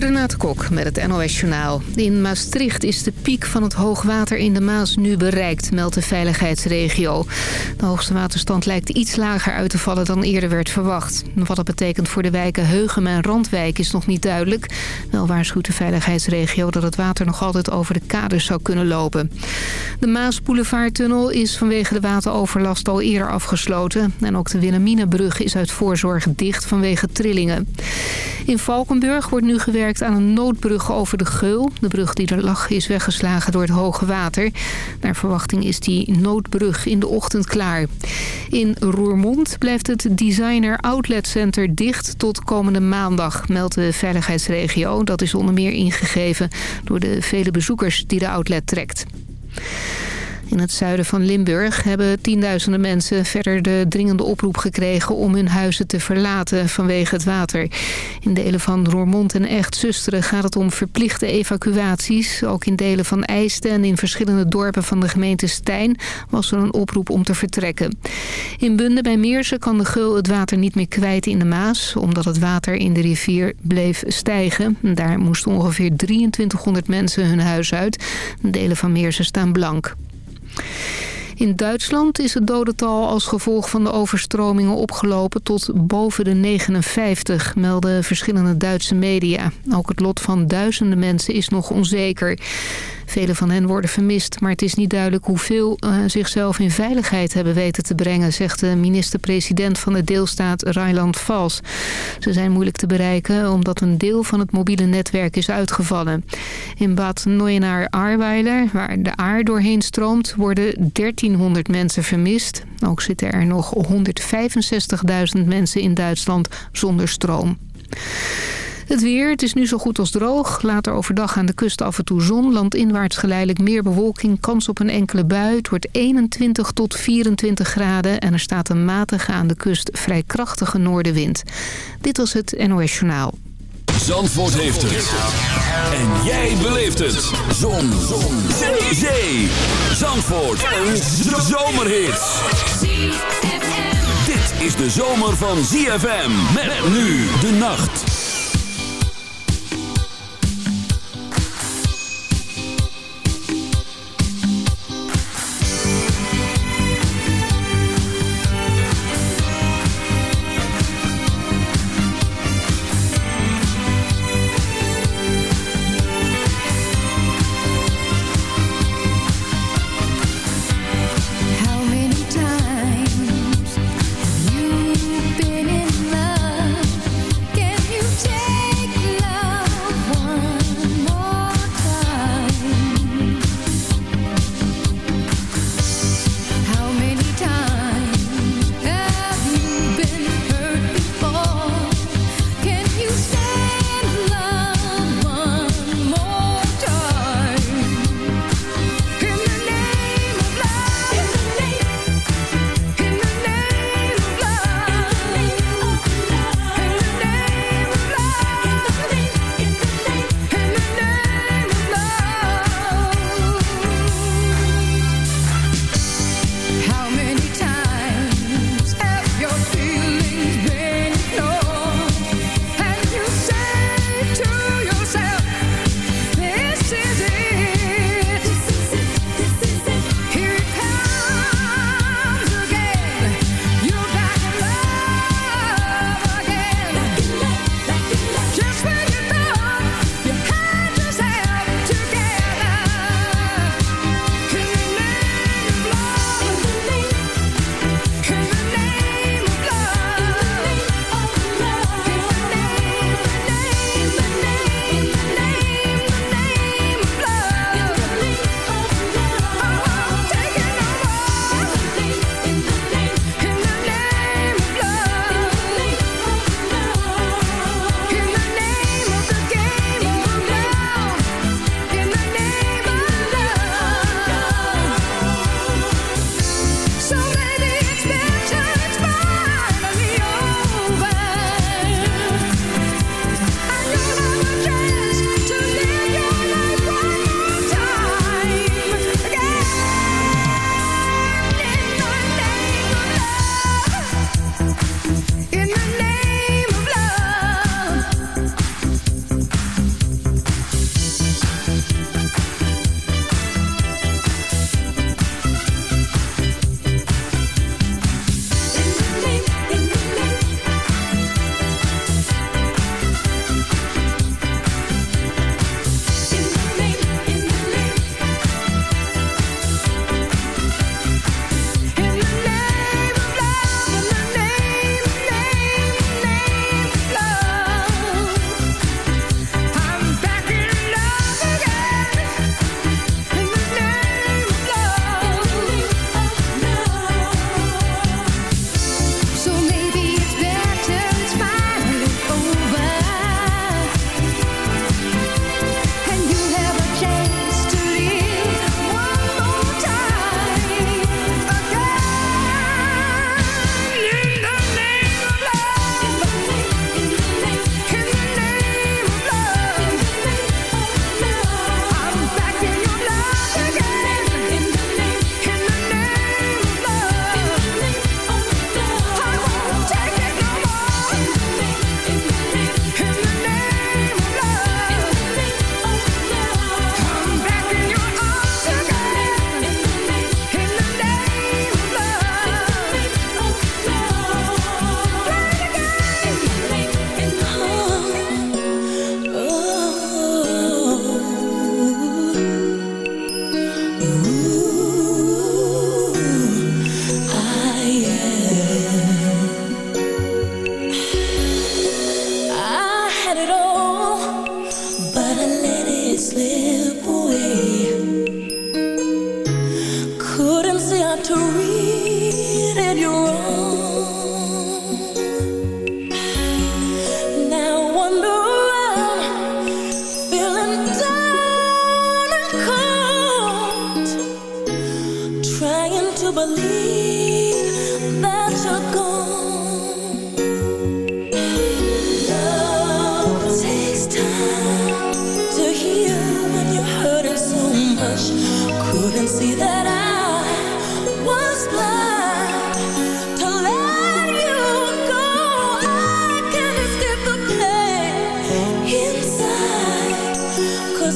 Renate Kok met het NOS Journaal. In Maastricht is de piek van het hoogwater in de Maas nu bereikt, meldt de veiligheidsregio. De hoogste waterstand lijkt iets lager uit te vallen dan eerder werd verwacht. Wat dat betekent voor de wijken Heugem en Randwijk is nog niet duidelijk. Wel waarschuwt de veiligheidsregio dat het water nog altijd over de kades zou kunnen lopen. De Maas-Boulevardtunnel is vanwege de wateroverlast al eerder afgesloten. En ook de Wilhelminabrug is uit voorzorg dicht vanwege trillingen. In Valkenburg wordt nu gewerkt aan een noodbrug over de Geul. De brug die er lag is weggeslagen door het hoge water. Naar verwachting is die noodbrug in de ochtend klaar. In Roermond blijft het Designer Outlet Center dicht tot komende maandag, meldt de veiligheidsregio. Dat is onder meer ingegeven door de vele bezoekers die de outlet trekt. In het zuiden van Limburg hebben tienduizenden mensen verder de dringende oproep gekregen om hun huizen te verlaten vanwege het water. In delen van Roermond en Echt-Zusteren gaat het om verplichte evacuaties. Ook in delen van Eisten en in verschillende dorpen van de gemeente Stijn was er een oproep om te vertrekken. In Bunde bij Meersen kan de Geul het water niet meer kwijt in de Maas, omdat het water in de rivier bleef stijgen. Daar moesten ongeveer 2300 mensen hun huis uit. Delen van Meersen staan blank. In Duitsland is het dodental als gevolg van de overstromingen opgelopen tot boven de 59, melden verschillende Duitse media. Ook het lot van duizenden mensen is nog onzeker. Vele van hen worden vermist, maar het is niet duidelijk hoeveel uh, zichzelf in veiligheid hebben weten te brengen, zegt de minister-president van de deelstaat Rijnland-Vals. Ze zijn moeilijk te bereiken omdat een deel van het mobiele netwerk is uitgevallen. In Bad Neuenaar-Ahrweiler, waar de Aar doorheen stroomt, worden 1300 mensen vermist. Ook zitten er nog 165.000 mensen in Duitsland zonder stroom. Het weer, het is nu zo goed als droog. Later overdag aan de kust af en toe zon. Landinwaarts geleidelijk meer bewolking. Kans op een enkele bui. Het wordt 21 tot 24 graden. En er staat een matige aan de kust vrij krachtige noordenwind. Dit was het NOS Journaal. Zandvoort heeft het. En jij beleeft het. Zon. zon. Zee. Zee. Zandvoort. Een zomerhit. Dit is de zomer van ZFM. Met nu de nacht.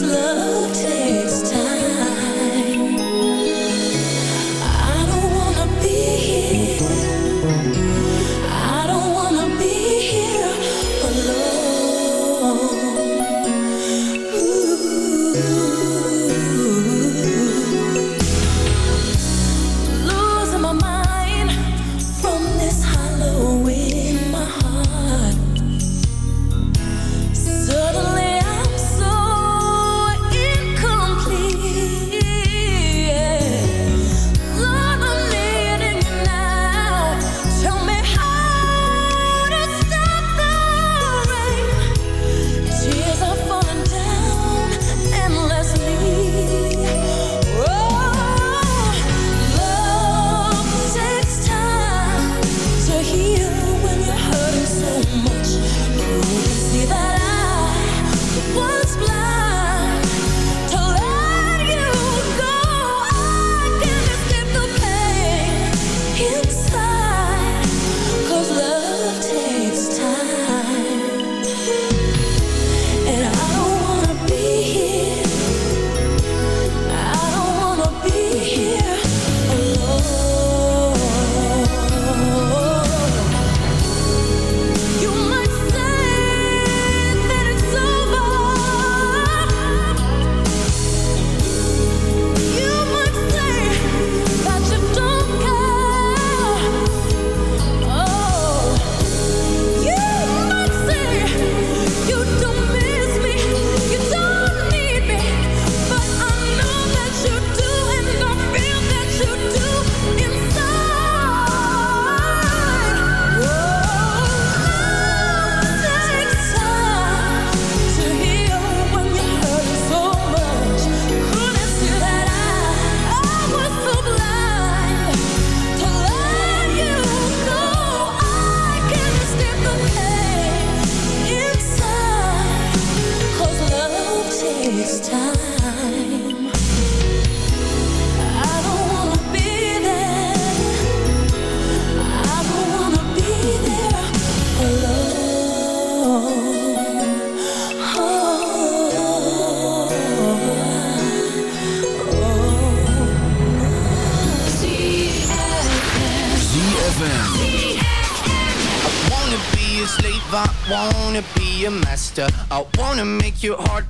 love today.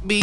be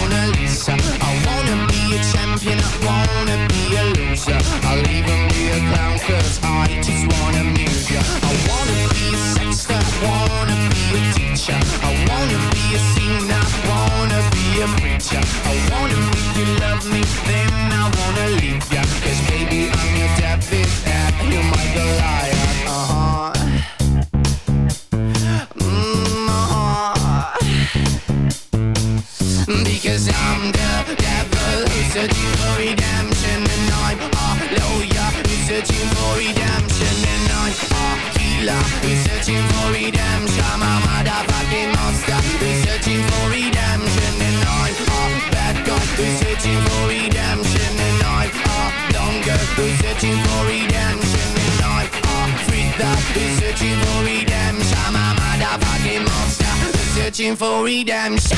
Mona Lisa. I wanna be a champion, I wanna be a loser. I'll even be a clown cause I just wanna amuse ya. I wanna be a sexter, I wanna be a teacher. I wanna be a singer, I wanna be a preacher. I wanna make you love me, then I wanna leave ya healer who's searching for redemption. A motherfucking monster who's searching for redemption. And I'm a bad guy who's searching for redemption. And I'm a longer who's searching for redemption. And I'm a freak who's searching for redemption. A motherfucking monster who's searching for redemption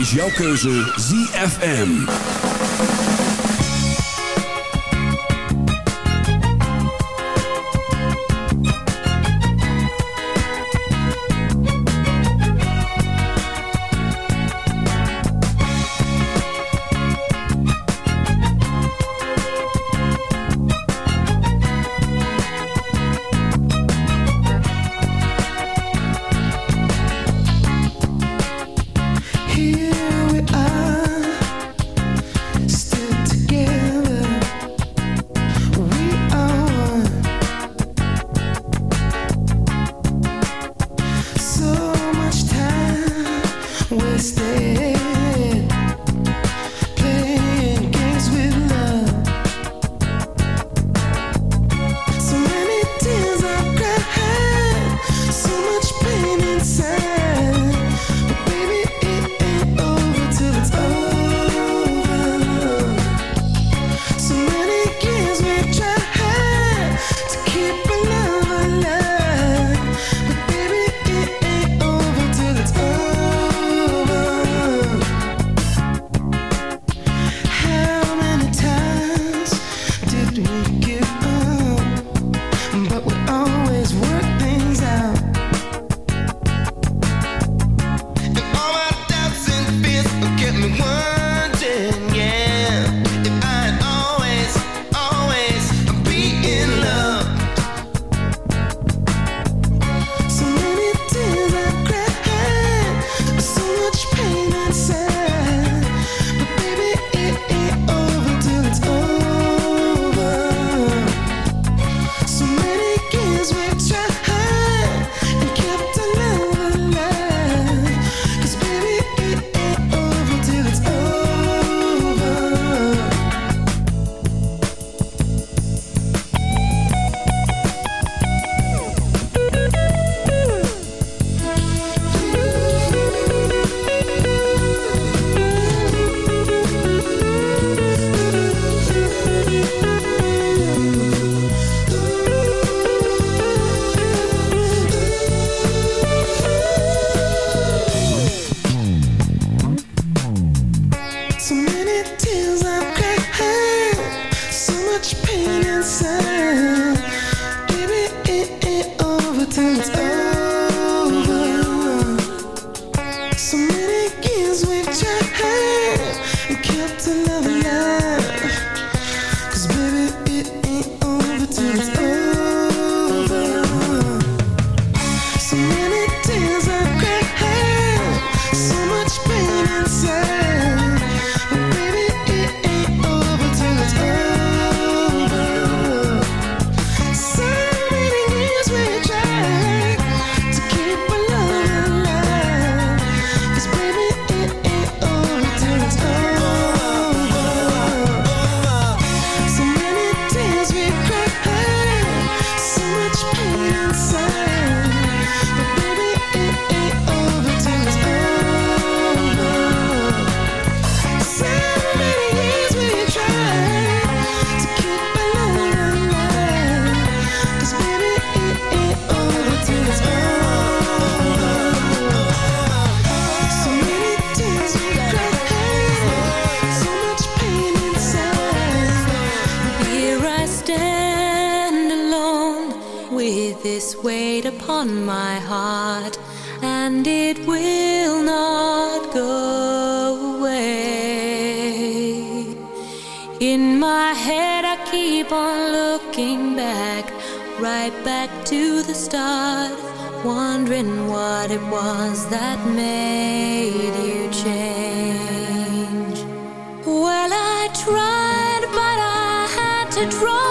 is jouw keuze ZFM. back to the start, wondering what it was that made you change. Well, I tried, but I had to draw.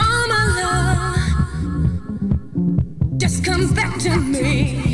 all my love, just come back to me.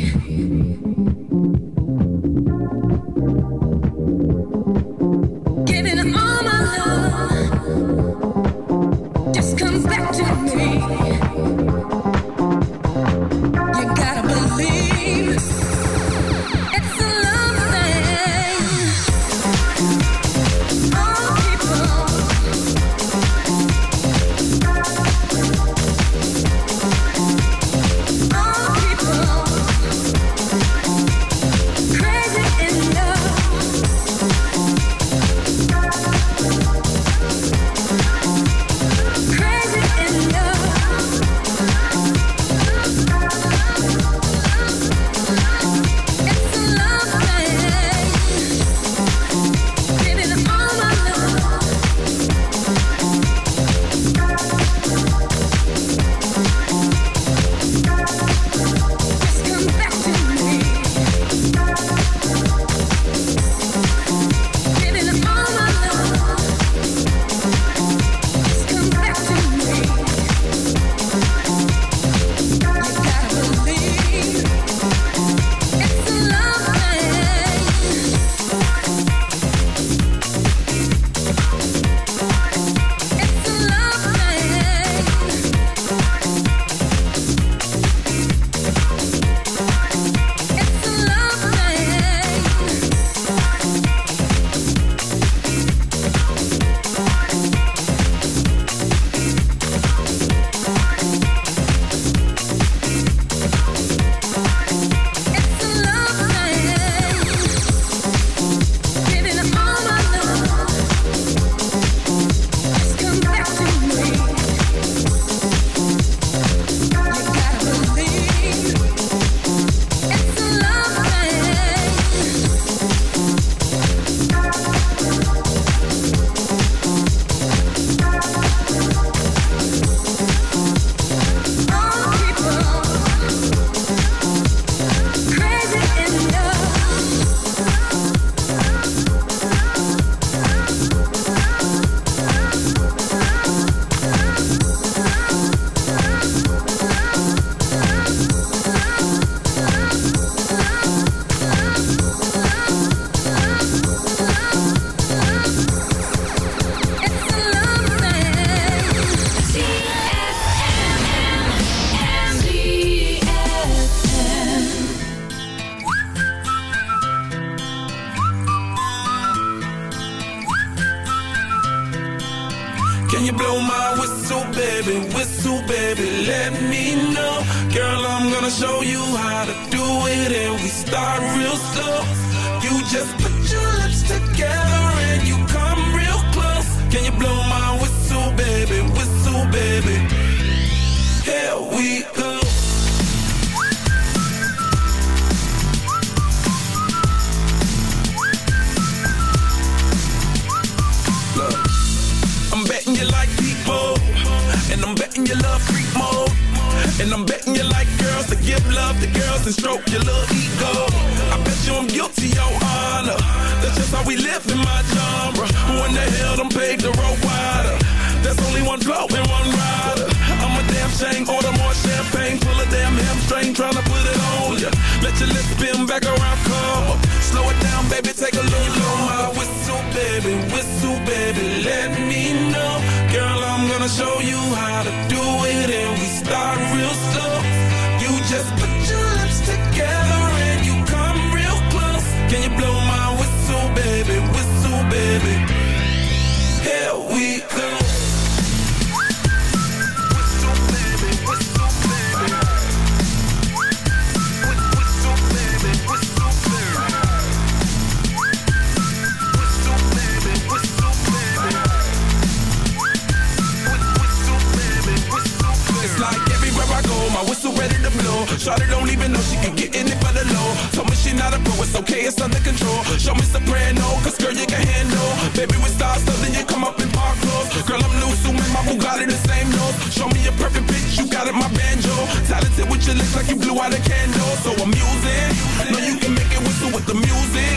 not a pro, it's okay, it's under control. Show me soprano, cause girl you can handle. Baby with style stuff, then you come up in park clothes. Girl I'm new, so my Bugatti the same nose. Show me a perfect pitch, you got it, my banjo. Talented with your lips like you blew out a candle. So I'm using, know you can make it whistle with the music.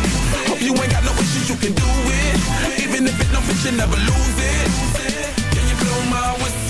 Hope you ain't got no issues, you can do it. Even if it don't fit, you never lose it. Can you blow my whistle?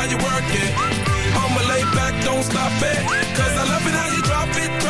while you work it. I'ma lay back, don't stop it. Cause I love it how you drop it.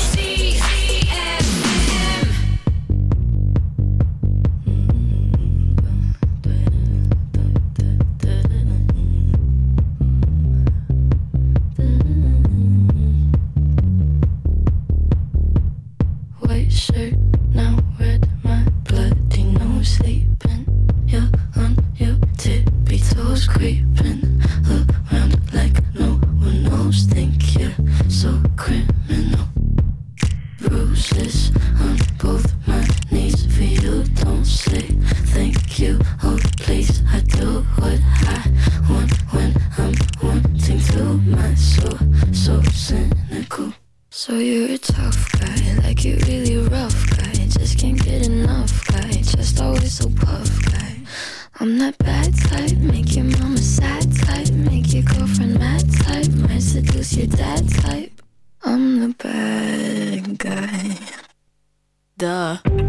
Duh.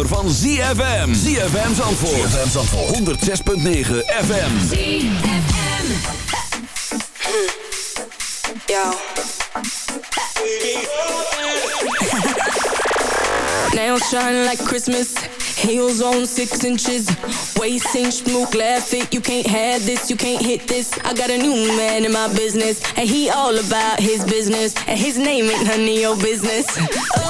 Zomer van ZFM. ZFM Zandvoort. ZFM Zandvoort. 106.9 FM. Yo. Nails shine like Christmas. Heels on six inches. Waist inch, smoke, laugh it. You can't have this, you can't hit this. I got a new man in my business. And he all about his business. And his name ain't none of your business. Oh,